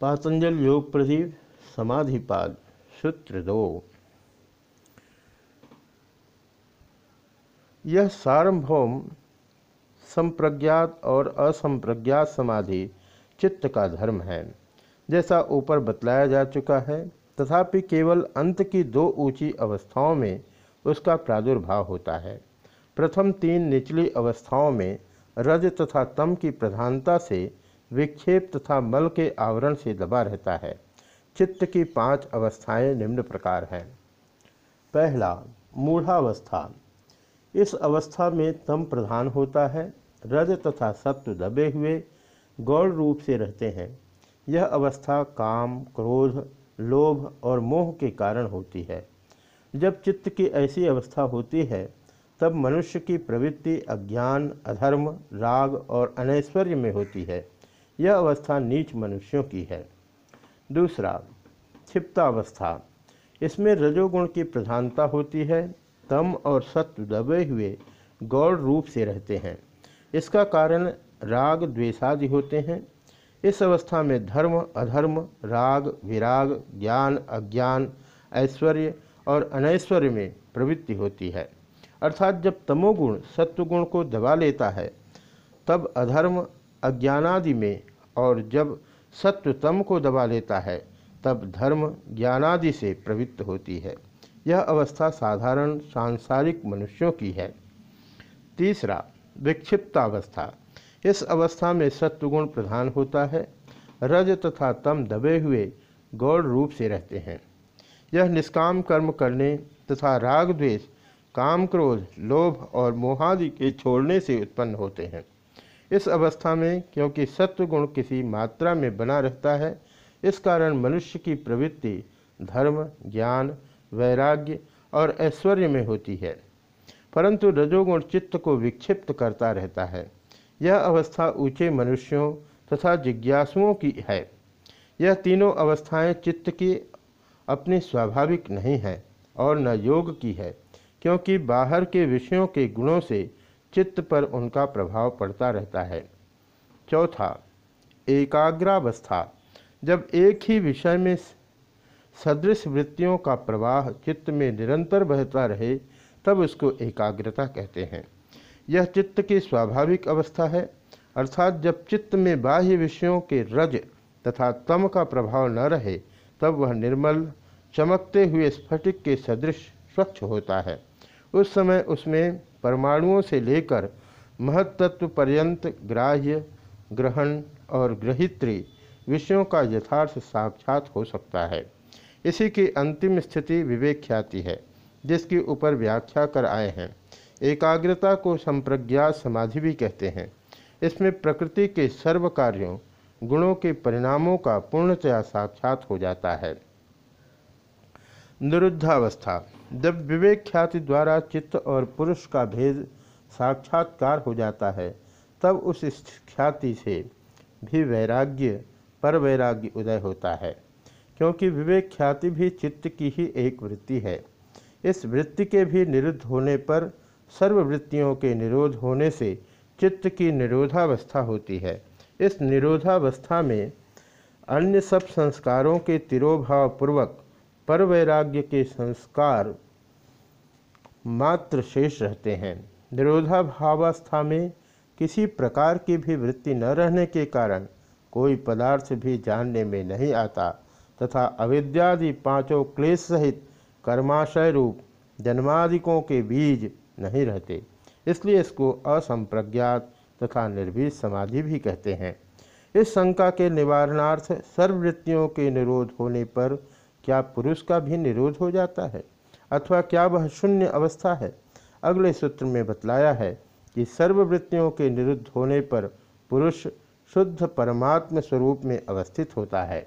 पातंजल योग प्रदीप समाधिपाद सूत्र दो यह सार्वभौम संप्रज्ञात और असंप्रज्ञात समाधि चित्त का धर्म है। जैसा ऊपर बतलाया जा चुका है, तथापि केवल अंत की दो ऊँची अवस्थाओं में उसका प्रादुर्भाव होता है। प्रथम तीन निचली अवस्थाओं में रज तथा तम की प्रधानता से विक्षेप तथा मल के आवरण से दबा रहता है। चित्त की पाँच अवस्थाएँ निम्न प्रकार हैं। पहला, मूढ़ावस्था। इस अवस्था में तम प्रधान होता है। रज तथा सत्व दबे हुए, गौड़ रूप से रहते हैं। यह अवस्था काम, क्रोध, लोभ और मोह के कारण होती है। जब चित्त की ऐसी अवस्था होती है, तब मनुष्य की प्रवृत्ति अज्ञान, अधर्म, राग और अनैश्वर्य में होती है। यह अवस्था नीच मनुष्यों की है। दूसरा, क्षिप्तावस्था। इसमें रजोगुण की प्रधानता होती है, तम और सत्व दबे हुए गौड़ रूप से रहते हैं। इसका कारण राग द्वेषादि होते हैं। इस अवस्था में धर्म, अधर्म, राग, विराग, ज्ञान, अज्ञान, ऐश्वर्य और अनैश्वर्य में प्रवृत्ति होती है। अर्थात जब तमोगुण सत्वगुण को दबा लेता है, तब अधर्म अज्ञानादि में और जब सत्व तम को दबा लेता है, तब धर्म ज्ञानादि से प्रवृत्त होती है। यह अवस्था साधारण सांसारिक मनुष्यों की है। तीसरा, विक्षिप्तावस्था। इस अवस्था में सत्वगुण प्रधान होता है। रज तथा तम दबे हुए गौड़ रूप से रहते हैं। यह निष्काम कर्म करने तथा राग द्वेष, काम क्रोध, लोभ और मोहादि के छोड़ने से उत्पन्न होते हैं। इस अवस्था में, क्योंकि सत्वगुण किसी मात्रा में बना रहता है, इस कारण मनुष्य की प्रवृत्ति धर्म, ज्ञान, वैराग्य और ऐश्वर्य में होती है। परंतु रजोगुण चित्त को विक्षिप्त करता रहता है। यह अवस्था ऊँचे मनुष्यों तथा जिज्ञासुओं की है। यह तीनों अवस्थाएँ चित्त की अपनी स्वाभाविक नहीं है और न योग की है, क्योंकि बाहर के विषयों के गुणों से चित्त पर उनका प्रभाव पड़ता रहता है। चौथा, एकाग्रावस्था। जब एक ही विषय में सदृश वृत्तियों का प्रवाह चित्त में निरंतर बहता रहे, तब उसको एकाग्रता कहते हैं। यह चित्त की स्वाभाविक अवस्था है, अर्थात जब चित्त में बाह्य विषयों के रज तथा तम का प्रभाव न रहे, तब वह निर्मल, चमकते हुए स्फटिक के सदृश, स्वच्छ होता है। उस समय उसमें परमाणुओं से लेकर महत्त्व पर्यंत ग्राह्य, ग्रहण और ग्रहित्री विषयों का यथार्थ साक्षात हो सकता है। इसी की अंतिम स्थिति विवेक ख्याति है, जिसके ऊपर व्याख्या कर आए हैं। एकाग्रता को संप्रज्ञात समाधि भी कहते हैं। इसमें प्रकृति के सर्व कार्यों, गुणों के परिणामों का पूर्णतया साक्षात हो जाता है। निरुद्धावस्था। जब विवेक ख्याति द्वारा चित्त और पुरुष का भेद साक्षात्कार हो जाता है, तब उस ख्याति से भी वैराग्य पर वैराग्य उदय होता है, क्योंकि विवेक ख्याति भी चित्त की ही एक वृत्ति है। इस वृत्ति के भी निरुद्ध होने पर सर्ववृत्तियों के निरोध होने से चित्त की निरोधावस्था होती है। इस निरोधावस्था में अन्य सब संस्कारों के तिरोभाव पूर्वक पर वैराग्य के संस्कार मात्र शेष रहते हैं। निरोधाभावस्था में किसी प्रकार की भी वृत्ति न रहने के कारण कोई पदार्थ भी जानने में नहीं आता तथा अविद्यादि पाँचों क्लेश सहित कर्माशय रूप जन्मादिकों के बीज नहीं रहते, इसलिए इसको असंप्रज्ञात तथा निर्भीत समाधि भी कहते हैं। इस शंका के निवारणार्थ सर्ववृत्तियों के निरोध होने पर क्या पुरुष का भी निरोध हो जाता है अथवा क्या वह शून्य अवस्था है? अगले सूत्र में बतलाया है कि सर्ववृत्तियों के निरुद्ध होने पर पुरुष शुद्ध परमात्म स्वरूप में अवस्थित होता है।